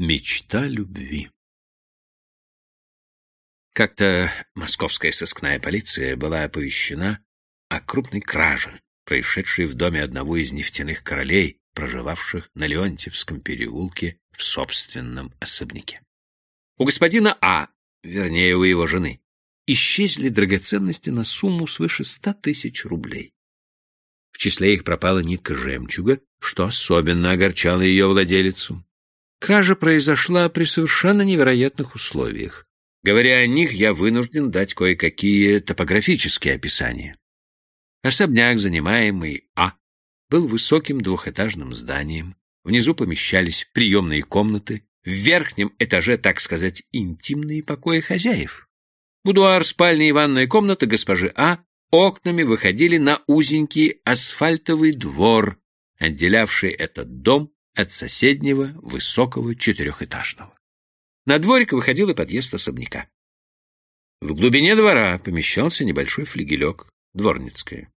Мечта любви. Как-то московская сыскная полиция была оповещена о крупной краже, происшедшей в доме одного из нефтяных королей, проживавших на Леонтьевском переулке в собственном особняке. У господина А, вернее, у его жены, исчезли драгоценности на сумму свыше ста тысяч рублей. В числе их пропала нитка жемчуга, что особенно огорчало ее владелицу. Кража произошла при совершенно невероятных условиях. Говоря о них, я вынужден дать кое-какие топографические описания. Особняк, занимаемый А, был высоким двухэтажным зданием. Внизу помещались приемные комнаты, в верхнем этаже, так сказать, интимные покои хозяев. Будуар, спальня и ванная комната госпожи А окнами выходили на узенький асфальтовый двор, отделявший этот дом от соседнего высокого четырехэтажного. На дворик выходил и подъезд особняка. В глубине двора помещался небольшой флигелек, дворницкая.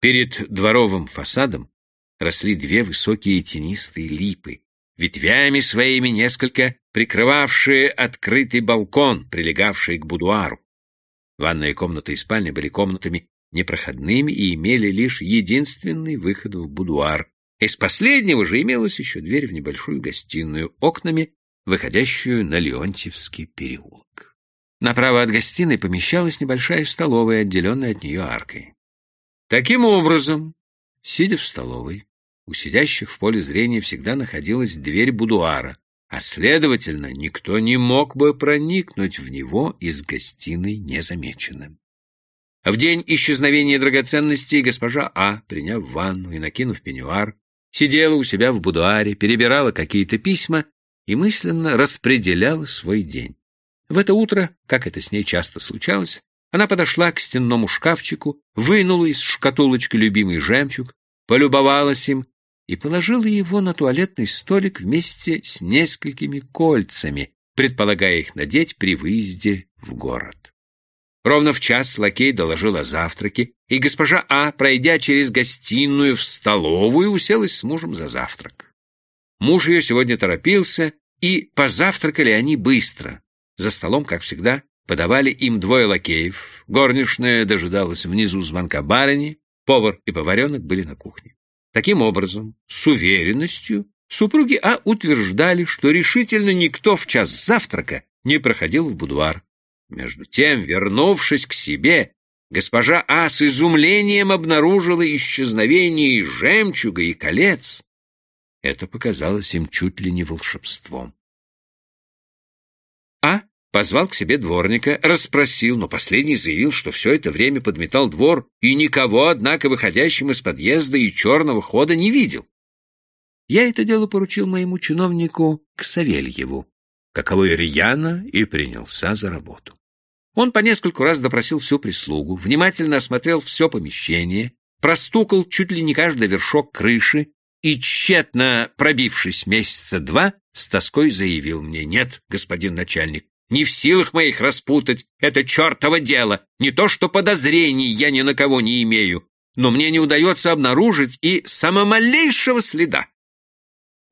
Перед дворовым фасадом росли две высокие тенистые липы, ветвями своими несколько прикрывавшие открытый балкон, прилегавший к будуару. Ванная комната и спальня были комнатами непроходными и имели лишь единственный выход в будуар, из последнего же имелась еще дверь в небольшую гостиную, окнами, выходящую на Леонтьевский переулок. Направо от гостиной помещалась небольшая столовая, отделенная от нее аркой. Таким образом, сидя в столовой, у сидящих в поле зрения всегда находилась дверь будуара, а, следовательно, никто не мог бы проникнуть в него из гостиной незамеченным. В день исчезновения драгоценностей госпожа А, приняв ванну и накинув пеньюар, сидела у себя в будуаре, перебирала какие-то письма и мысленно распределяла свой день. В это утро, как это с ней часто случалось, она подошла к стенному шкафчику, вынула из шкатулочки любимый жемчуг, полюбовалась им и положила его на туалетный столик вместе с несколькими кольцами, предполагая их надеть при выезде в город. Ровно в час лакей доложил о завтраке, и госпожа А, пройдя через гостиную в столовую, уселась с мужем за завтрак. Муж ее сегодня торопился, и позавтракали они быстро. За столом, как всегда, подавали им двое лакеев, горничная дожидалась внизу звонка барыни, повар и поваренок были на кухне. Таким образом, с уверенностью, супруги А утверждали, что решительно никто в час завтрака не проходил в будуар. Между тем, вернувшись к себе, госпожа А с изумлением обнаружила исчезновение и жемчуга, и колец. Это показалось им чуть ли не волшебством. А позвал к себе дворника, расспросил, но последний заявил, что все это время подметал двор и никого, однако, выходящим из подъезда и черного хода не видел. Я это дело поручил моему чиновнику к Савельеву, каковой рьяно и принялся за работу. Он по нескольку раз допросил всю прислугу, внимательно осмотрел все помещение, простукал чуть ли не каждый вершок крыши и, тщетно пробившись месяца два, с тоской заявил мне, «Нет, господин начальник, не в силах моих распутать это чертово дело, не то что подозрений я ни на кого не имею, но мне не удается обнаружить и самомалейшего следа».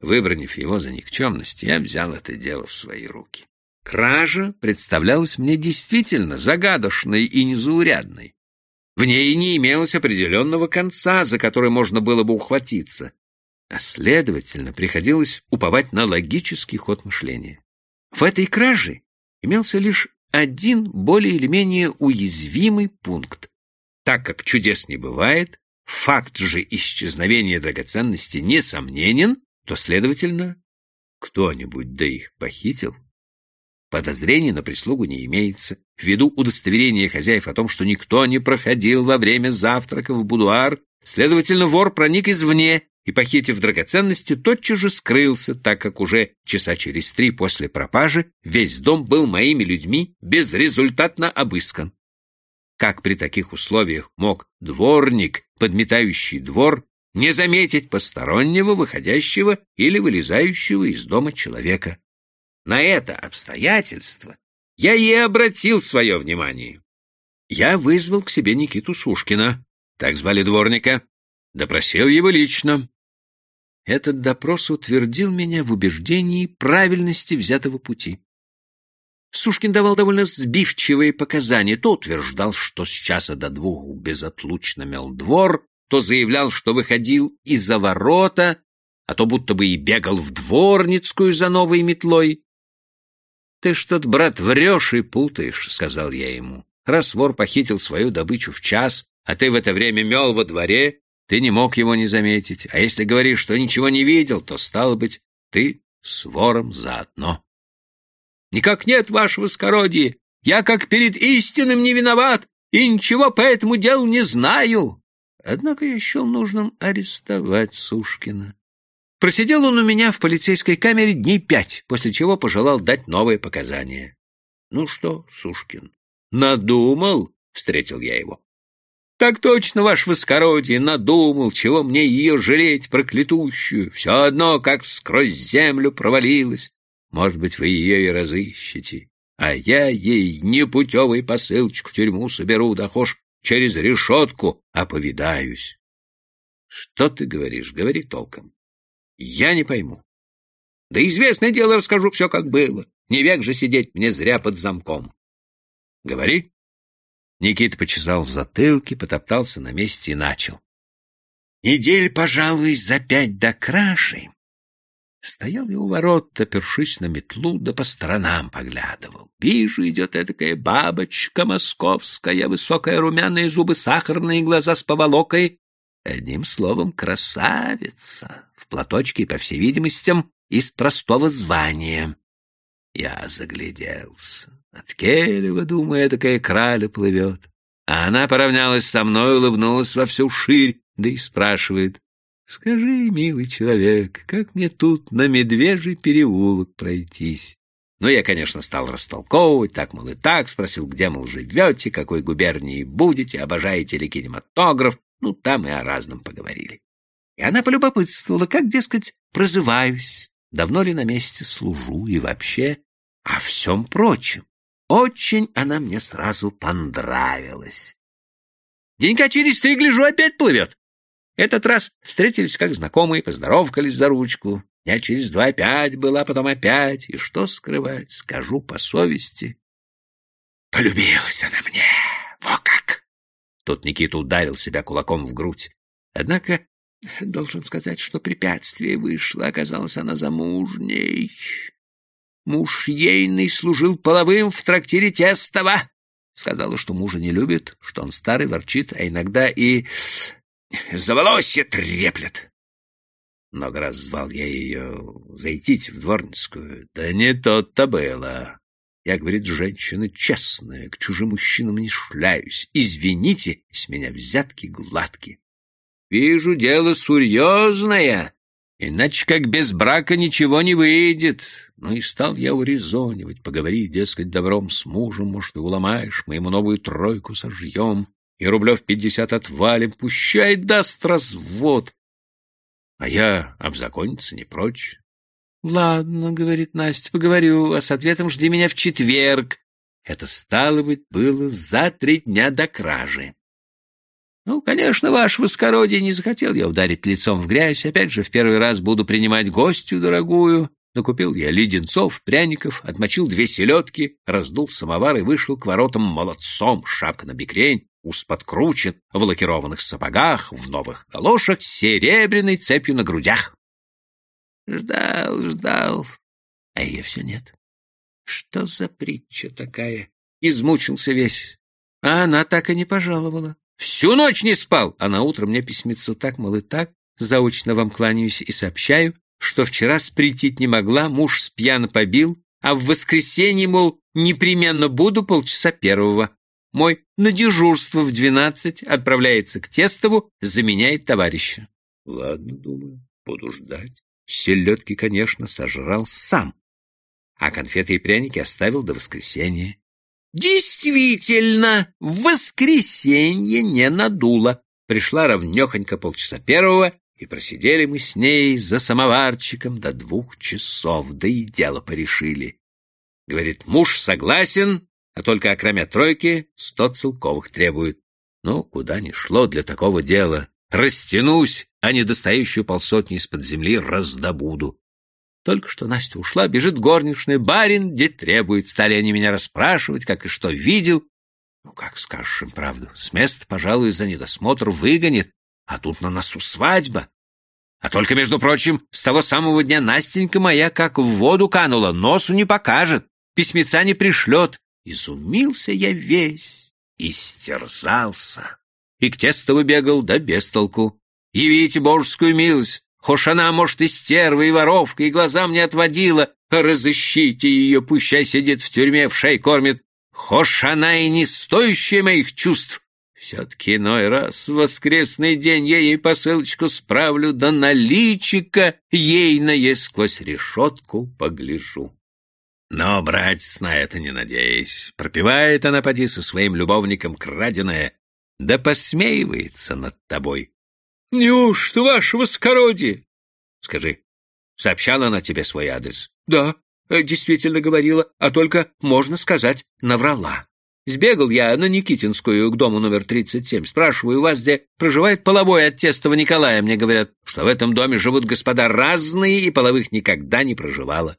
Выбранив его за никчемность, я взял это дело в свои руки. Кража представлялась мне действительно загадочной и незаурядной. В ней не имелось определенного конца, за который можно было бы ухватиться, а, следовательно, приходилось уповать на логический ход мышления. В этой краже имелся лишь один более или менее уязвимый пункт. Так как чудес не бывает, факт же исчезновения драгоценности несомненен, то, следовательно, кто-нибудь да их похитил. Подозрений на прислугу не имеется, ввиду удостоверения хозяев о том, что никто не проходил во время завтрака в будуар, следовательно, вор проник извне и, похитив драгоценности, тотчас же скрылся, так как уже часа через три после пропажи весь дом был моими людьми безрезультатно обыскан. Как при таких условиях мог дворник, подметающий двор, не заметить постороннего, выходящего или вылезающего из дома человека? На это обстоятельство я и обратил свое внимание. Я вызвал к себе Никиту Сушкина, так звали дворника, допросил его лично. Этот допрос утвердил меня в убеждении правильности взятого пути. Сушкин давал довольно сбивчивые показания. То утверждал, что с часа до двух безотлучно мел двор, то заявлял, что выходил из-за ворота, а то будто бы и бегал в дворницкую за новой метлой. — Ты что-то, брат, врешь и путаешь, — сказал я ему. Раз вор похитил свою добычу в час, а ты в это время мел во дворе, ты не мог его не заметить. А если говоришь, что ничего не видел, то, стало быть, ты с вором заодно. — Никак нет, ваше воскородие. Я как перед истинным не виноват и ничего по этому делу не знаю. Однако я счел нужным арестовать Сушкина. Просидел он у меня в полицейской камере дней пять, после чего пожелал дать новые показания. — Ну что, Сушкин, надумал? — встретил я его. — Так точно, ваше воскородие, надумал, чего мне ее жалеть, проклятущую. Все одно, как сквозь землю провалилась. Может быть, вы ее и разыщете. А я ей непутевый посылочек в тюрьму соберу, да хошь через решетку оповидаюсь. — Что ты говоришь? Говори толком. Я не пойму. Да известное дело расскажу все, как было. Не век же сидеть мне зря под замком. Говори. Никита почесал в затылке, потоптался на месте и начал. Недель, пожалуй, за пять до краши. Стоял я у ворот, опершись на метлу, да по сторонам поглядывал. Вижу, идет этакая бабочка московская, высокая румяные зубы, сахарные глаза с поволокой. Одним словом, красавица платочке, по всей видимостям, из простого звания. Я загляделся. От Келева, думаю, такая краля плывет. А она поравнялась со мной, улыбнулась во всю ширь, да и спрашивает. «Скажи, милый человек, как мне тут на Медвежий переулок пройтись?» Ну, я, конечно, стал растолковывать, так, мол, и так, спросил, где, мол, живете, какой губернии будете, обожаете ли кинематограф, ну, там и о разном поговорили. И она полюбопытствовала, как, дескать, прозываюсь, давно ли на месте служу и вообще о всем прочем. Очень она мне сразу понравилась. Денька через три, гляжу, опять плывет. Этот раз встретились как знакомые, поздоровкались за ручку. Я через два опять была, потом опять. И что скрывать, скажу по совести. Полюбилась она мне. Во как! Тут Никита ударил себя кулаком в грудь. Однако Должен сказать, что препятствие вышло. Оказалась она замужней. Муж ейный служил половым в трактире Тестова. Сказала, что мужа не любит, что он старый, ворчит, а иногда и за волосье треплет. Много раз звал я ее зайти в дворницкую. Да не тот-то было. Я, говорит, женщина честная, к чужим мужчинам не шляюсь. Извините, с меня взятки гладкие. Вижу, дело серьезное, иначе как без брака ничего не выйдет. Ну и стал я урезонивать, поговорить, дескать, добром с мужем, может, и уломаешь, мы ему новую тройку сожжем, и рублев пятьдесят отвалим, пущай даст развод. А я обзакониться не прочь. — Ладно, — говорит Настя, — поговорю, а с ответом жди меня в четверг. Это, стало быть, было за три дня до кражи. Ну, конечно, ваше воскородие, не захотел я ударить лицом в грязь. Опять же, в первый раз буду принимать гостью дорогую. Накупил я леденцов, пряников, отмочил две селедки, раздул самовар и вышел к воротам молодцом, шапка на бекрень, ус подкручен, в лакированных сапогах, в новых галошах, серебряной цепью на грудях. Ждал, ждал, а ее все нет. Что за притча такая? Измучился весь, а она так и не пожаловала. Всю ночь не спал, а на утро мне письмецо так, мол, и так. Заочно вам кланяюсь и сообщаю, что вчера спретить не могла, муж спьяно побил, а в воскресенье, мол, непременно буду полчаса первого. Мой на дежурство в двенадцать отправляется к Тестову, заменяет товарища. Ладно, думаю, буду ждать. Селедки, конечно, сожрал сам, а конфеты и пряники оставил до воскресенья. Действительно, в воскресенье не надуло. Пришла ровнёхонько полчаса первого, и просидели мы с ней за самоварчиком до двух часов, да и дело порешили. Говорит, муж согласен, а только окромя тройки сто целковых требует. Ну, куда ни шло для такого дела. Растянусь, а недостающую полсотни из-под земли раздобуду. Только что Настя ушла, бежит горничная, барин, где требует. Стали они меня расспрашивать, как и что видел. Ну, как скажешь им правду, с места, пожалуй, за недосмотр выгонит, а тут на носу свадьба. А только, между прочим, с того самого дня Настенька моя как в воду канула, носу не покажет, письмеца не пришлет. Изумился я весь, истерзался. И к тестову бегал, да без толку. Явите божескую милость, Хошь она, может, и стерва, и воровка, и глаза мне отводила. Разыщите ее, пущай сидит в тюрьме, в шей кормит. Хошь она и не стоящая моих чувств. Все-таки иной раз в воскресный день я ей посылочку справлю, да наличика ейное сквозь решетку погляжу. Но, братец, на это не надеясь. Пропивает она, поди, со своим любовником краденое, да посмеивается над тобой. — Неужто, ваше воскородие? — Скажи, сообщала она тебе свой адрес? — Да, э, действительно говорила, а только, можно сказать, наврала. Сбегал я на Никитинскую к дому номер 37. Спрашиваю, вас где проживает половой от Тестова Николая? Мне говорят, что в этом доме живут господа разные, и половых никогда не проживала.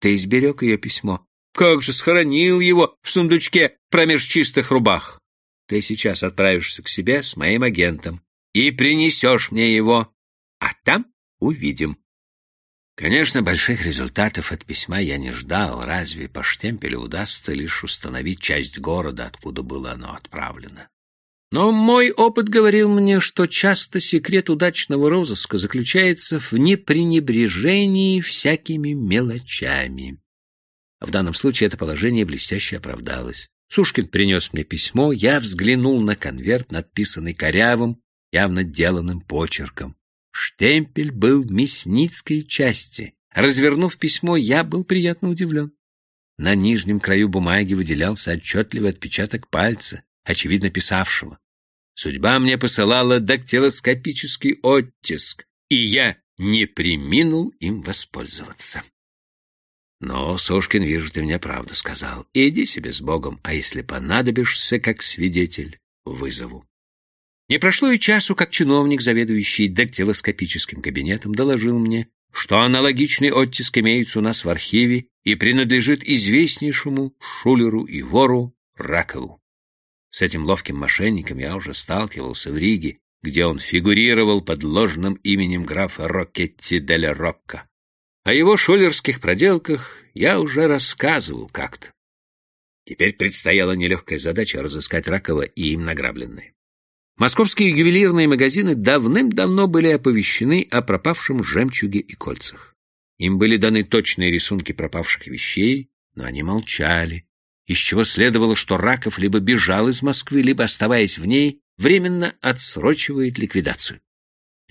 Ты изберег ее письмо. Как же схоронил его в сундучке промеж чистых рубах. Ты сейчас отправишься к себе с моим агентом и принесешь мне его, а там увидим. Конечно, больших результатов от письма я не ждал, разве по штемпелю удастся лишь установить часть города, откуда было оно отправлено. Но мой опыт говорил мне, что часто секрет удачного розыска заключается в непренебрежении всякими мелочами. В данном случае это положение блестяще оправдалось. Сушкин принес мне письмо, я взглянул на конверт, надписанный корявым, явно деланным почерком. Штемпель был в мясницкой части. Развернув письмо, я был приятно удивлен. На нижнем краю бумаги выделялся отчетливый отпечаток пальца, очевидно писавшего. Судьба мне посылала дактилоскопический оттиск, и я не приминул им воспользоваться. Но, Сушкин, вижу, ты мне правду сказал. Иди себе с Богом, а если понадобишься как свидетель, вызову. Не прошло и часу, как чиновник, заведующий дактилоскопическим кабинетом, доложил мне, что аналогичный оттиск имеется у нас в архиве и принадлежит известнейшему шулеру и вору Ракову. С этим ловким мошенником я уже сталкивался в Риге, где он фигурировал под ложным именем графа Рокетти дель Рокко. О его шулерских проделках я уже рассказывал как-то. Теперь предстояла нелегкая задача разыскать Ракова и им награбленное. Московские ювелирные магазины давным-давно были оповещены о пропавшем жемчуге и кольцах. Им были даны точные рисунки пропавших вещей, но они молчали, из чего следовало, что Раков либо бежал из Москвы, либо, оставаясь в ней, временно отсрочивает ликвидацию.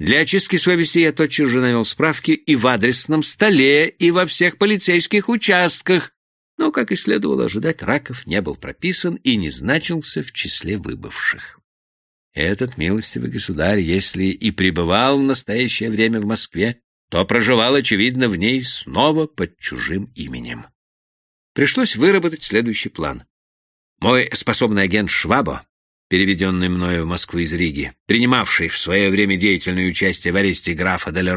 Для очистки совести я тотчас же навел справки и в адресном столе, и во всех полицейских участках, но, как и следовало ожидать, Раков не был прописан и не значился в числе выбывших. Этот милостивый государь, если и пребывал в настоящее время в Москве, то проживал, очевидно, в ней снова под чужим именем. Пришлось выработать следующий план. Мой способный агент Швабо, переведенный мною в Москву из Риги, принимавший в свое время деятельное участие в аресте графа Дель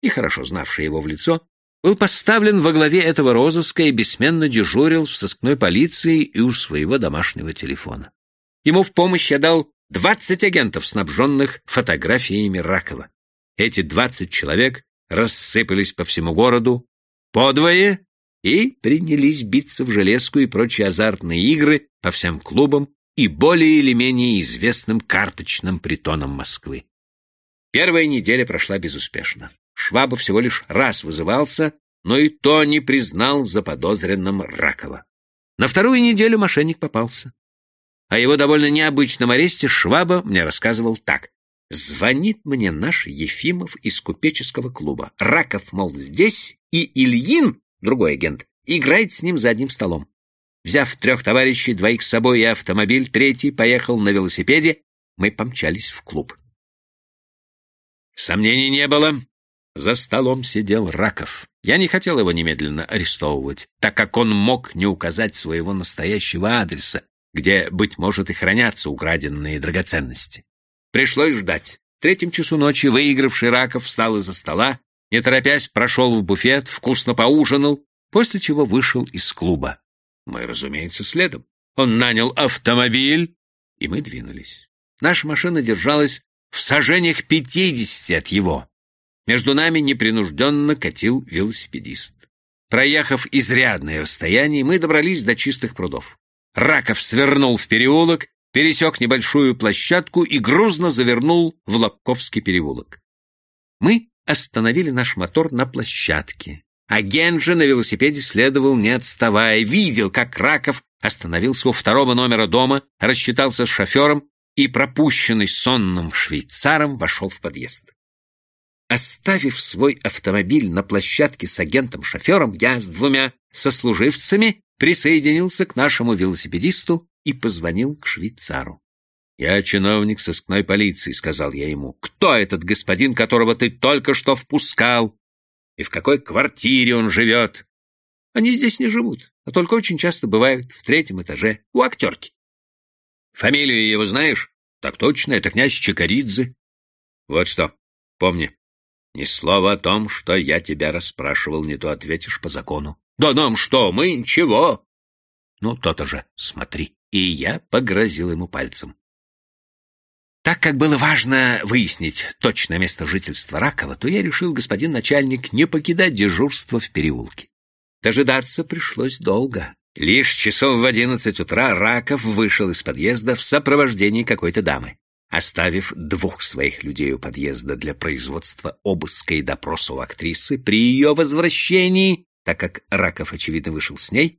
и хорошо знавший его в лицо, был поставлен во главе этого розыска и бессменно дежурил в сыскной полиции и у своего домашнего телефона. Ему в помощь я дал Двадцать агентов, снабженных фотографиями Ракова. Эти двадцать человек рассыпались по всему городу подвое и принялись биться в железку и прочие азартные игры по всем клубам и более или менее известным карточным притонам Москвы. Первая неделя прошла безуспешно. Шваба всего лишь раз вызывался, но и то не признал заподозренным Ракова. На вторую неделю мошенник попался. О его довольно необычном аресте Шваба мне рассказывал так. Звонит мне наш Ефимов из купеческого клуба. Раков, мол, здесь, и Ильин, другой агент, играет с ним за одним столом. Взяв трех товарищей, двоих с собой и автомобиль, третий поехал на велосипеде, мы помчались в клуб. Сомнений не было. За столом сидел Раков. Я не хотел его немедленно арестовывать, так как он мог не указать своего настоящего адреса, где, быть может, и хранятся украденные драгоценности. Пришлось ждать. третьем часу ночи выигравший Раков встал из-за стола, не торопясь прошел в буфет, вкусно поужинал, после чего вышел из клуба. Мы, разумеется, следом. Он нанял автомобиль, и мы двинулись. Наша машина держалась в сажениях пятидесяти от его. Между нами непринужденно катил велосипедист. Проехав изрядное расстояние, мы добрались до чистых прудов. Раков свернул в переулок, пересек небольшую площадку и грузно завернул в Лобковский переулок. Мы остановили наш мотор на площадке, а Генджи на велосипеде следовал, не отставая, видел, как Раков остановился у второго номера дома, рассчитался с шофером и, пропущенный сонным швейцаром, вошел в подъезд. Оставив свой автомобиль на площадке с агентом-шофером, я с двумя сослуживцами присоединился к нашему велосипедисту и позвонил к швейцару. — Я чиновник сыскной полиции, — сказал я ему. — Кто этот господин, которого ты только что впускал? И в какой квартире он живет? — Они здесь не живут, а только очень часто бывают в третьем этаже, у актерки. — Фамилию его знаешь? — Так точно, это князь Чикаридзе. — Вот что, помни, ни слова о том, что я тебя расспрашивал, не то ответишь по закону. Да нам что, мы ничего. Ну, то-то же, смотри. И я погрозил ему пальцем. Так как было важно выяснить точное место жительства Ракова, то я решил, господин начальник, не покидать дежурство в переулке. Дожидаться пришлось долго. Лишь часов в одиннадцать утра Раков вышел из подъезда в сопровождении какой-то дамы. Оставив двух своих людей у подъезда для производства обыска и допроса у актрисы, при ее возвращении, так как Раков, очевидно, вышел с ней,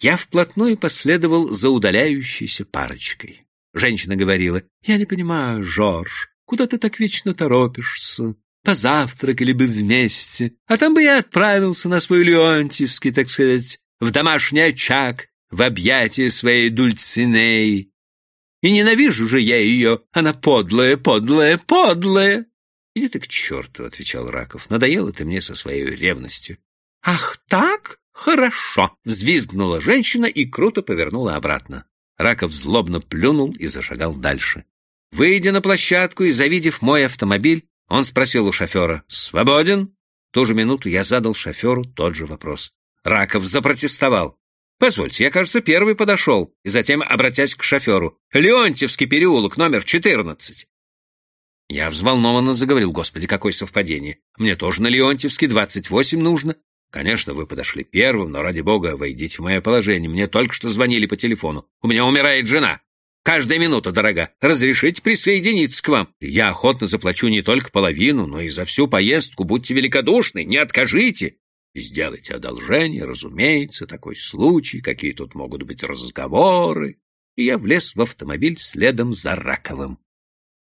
я вплотную последовал за удаляющейся парочкой. Женщина говорила, «Я не понимаю, Жорж, куда ты так вечно торопишься? Позавтракали бы вместе, а там бы я отправился на свой Леонтьевский, так сказать, в домашний очаг, в объятия своей Дульцинеи. И ненавижу же я ее. Она подлая, подлая, подлая. — Иди ты к черту, — отвечал Раков. — Надоело ты мне со своей ревностью. — Ах так? Хорошо! — взвизгнула женщина и круто повернула обратно. Раков злобно плюнул и зашагал дальше. Выйдя на площадку и завидев мой автомобиль, он спросил у шофера «Свободен?». В ту же минуту я задал шоферу тот же вопрос. Раков запротестовал. Позвольте, я, кажется, первый подошел, и затем, обратясь к шоферу, Леонтьевский переулок, номер 14. Я взволнованно заговорил, господи, какое совпадение. Мне тоже на Леонтьевский 28 нужно. Конечно, вы подошли первым, но, ради бога, войдите в мое положение. Мне только что звонили по телефону. У меня умирает жена. Каждая минута дорога. Разрешите присоединиться к вам. Я охотно заплачу не только половину, но и за всю поездку. Будьте великодушны, не откажите. Сделайте одолжение, разумеется, такой случай, какие тут могут быть разговоры. И я влез в автомобиль следом за Раковым.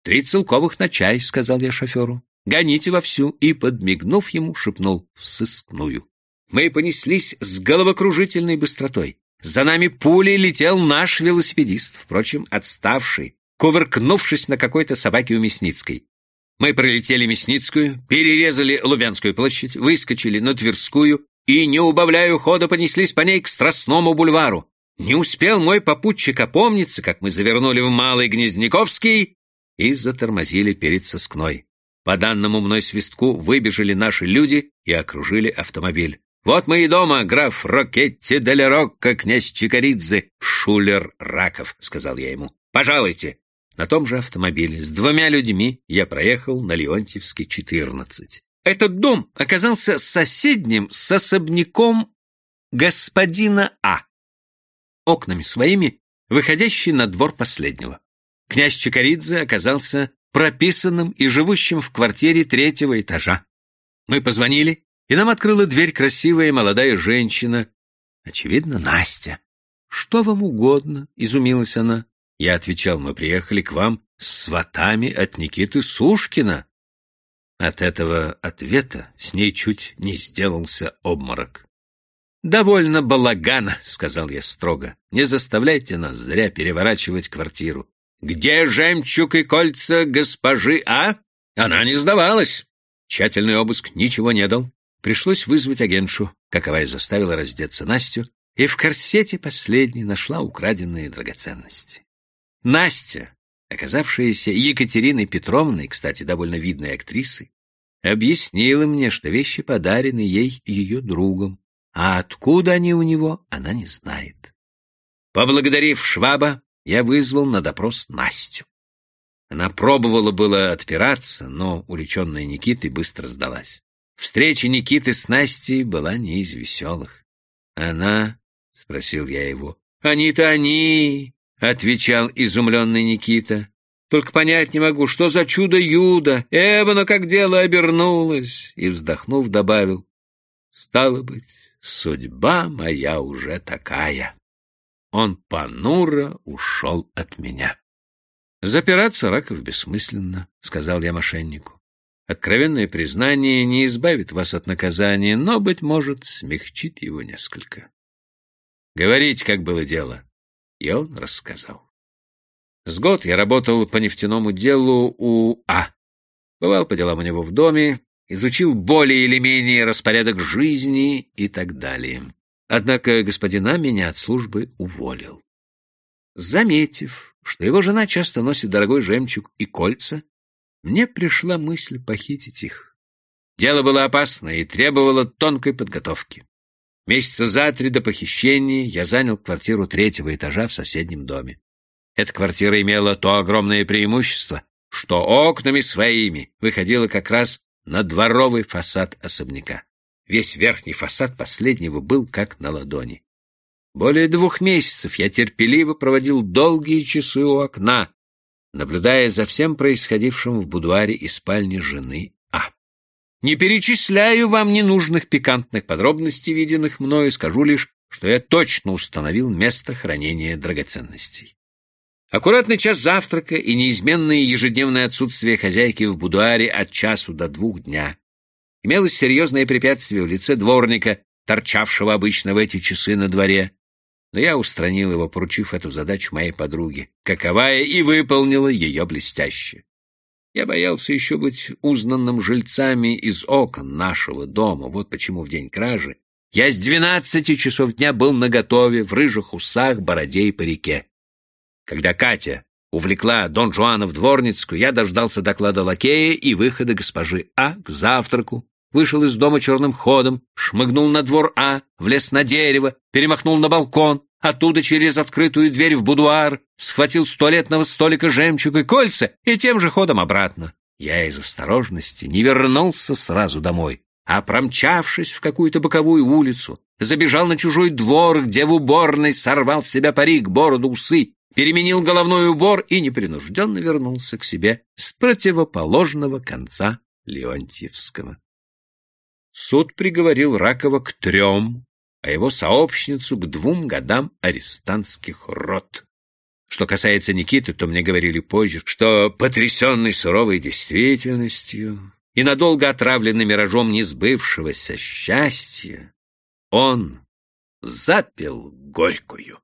«Три целковых на чай», — сказал я шоферу. «Гоните вовсю», и, подмигнув ему, шепнул в сыскную. Мы понеслись с головокружительной быстротой. За нами пулей летел наш велосипедист, впрочем, отставший, кувыркнувшись на какой-то собаке у Мясницкой. Мы пролетели Мясницкую, перерезали Лубянскую площадь, выскочили на Тверскую и, не убавляя хода, понеслись по ней к Страстному бульвару. Не успел мой попутчик опомниться, как мы завернули в Малый Гнездниковский и затормозили перед Соскной. По данному мной свистку выбежали наши люди и окружили автомобиль. «Вот мы и дома, граф Рокетти де Рокко, князь Чикаридзе, шулер Раков», — сказал я ему. «Пожалуйте, на том же автомобиле с двумя людьми я проехал на Леонтьевский, 14. Этот дом оказался соседним с особняком господина А, окнами своими, выходящий на двор последнего. Князь Чикаридзе оказался прописанным и живущим в квартире третьего этажа. Мы позвонили, и нам открыла дверь красивая молодая женщина, очевидно, Настя. «Что вам угодно?» — изумилась она. Я отвечал, мы приехали к вам с сватами от Никиты Сушкина. От этого ответа с ней чуть не сделался обморок. «Довольно балагана», — сказал я строго. «Не заставляйте нас зря переворачивать квартиру. Где жемчуг и кольца госпожи А? Она не сдавалась. Тщательный обыск ничего не дал. Пришлось вызвать агентшу, каковая заставила раздеться Настю, и в корсете последней нашла украденные драгоценности. Настя, оказавшаяся Екатериной Петровной, кстати, довольно видной актрисой, объяснила мне, что вещи подарены ей ее другом, а откуда они у него, она не знает. Поблагодарив Шваба, я вызвал на допрос Настю. Она пробовала было отпираться, но, увлеченная Никитой, быстро сдалась. Встреча Никиты с Настей была не из веселых. «Она?» — спросил я его. «Они-то они!» — отвечал изумленный Никита. «Только понять не могу, что за чудо-юдо! Эвана как дело обернулось!» И, вздохнув, добавил. «Стало быть, судьба моя уже такая!» Он понуро ушел от меня. «Запираться Раков бессмысленно», — сказал я мошеннику. «Откровенное признание не избавит вас от наказания, но, быть может, смягчит его несколько. Говорите, как было дело». И он рассказал. С год я работал по нефтяному делу у А. Бывал по делам у него в доме, изучил более или менее распорядок жизни и так далее. Однако господин А меня от службы уволил. Заметив, что его жена часто носит дорогой жемчуг и кольца, мне пришла мысль похитить их. Дело было опасное и требовало тонкой подготовки. Месяца за три до похищения я занял квартиру третьего этажа в соседнем доме. Эта квартира имела то огромное преимущество, что окнами своими выходила как раз на дворовый фасад особняка. Весь верхний фасад последнего был как на ладони. Более двух месяцев я терпеливо проводил долгие часы у окна, наблюдая за всем происходившим в будуаре и спальне жены А. Не перечисляю вам ненужных пикантных подробностей, виденных мною, скажу лишь, что я точно установил место хранения драгоценностей. Аккуратный час завтрака и неизменное ежедневное отсутствие хозяйки в будуаре от часу до двух дня. Имелось серьезное препятствие в лице дворника, торчавшего обычно в эти часы на дворе но я устранил его, поручив эту задачу моей подруге, каковая и выполнила ее блестяще. Я боялся еще быть узнанным жильцами из окон нашего дома, вот почему в день кражи я с двенадцати часов дня был наготове в рыжих усах, бороде и парике. Когда Катя увлекла Дон Жуана в дворницкую, я дождался доклада лакея и выхода госпожи А к завтраку, вышел из дома черным ходом, шмыгнул на двор А, влез на дерево, перемахнул на балкон, оттуда через открытую дверь в будуар, схватил с туалетного столика жемчуг и кольца и тем же ходом обратно. Я из осторожности не вернулся сразу домой, а, промчавшись в какую-то боковую улицу, забежал на чужой двор, где в уборной сорвал с себя парик, бороду, усы, переменил головной убор и непринужденно вернулся к себе с противоположного конца Леонтьевского. Суд приговорил Ракова к трем, а его сообщницу к двум годам арестантских рот. Что касается Никиты, то мне говорили позже, что, потрясенный суровой действительностью и надолго отравленный миражом несбывшегося счастья, он запил горькую.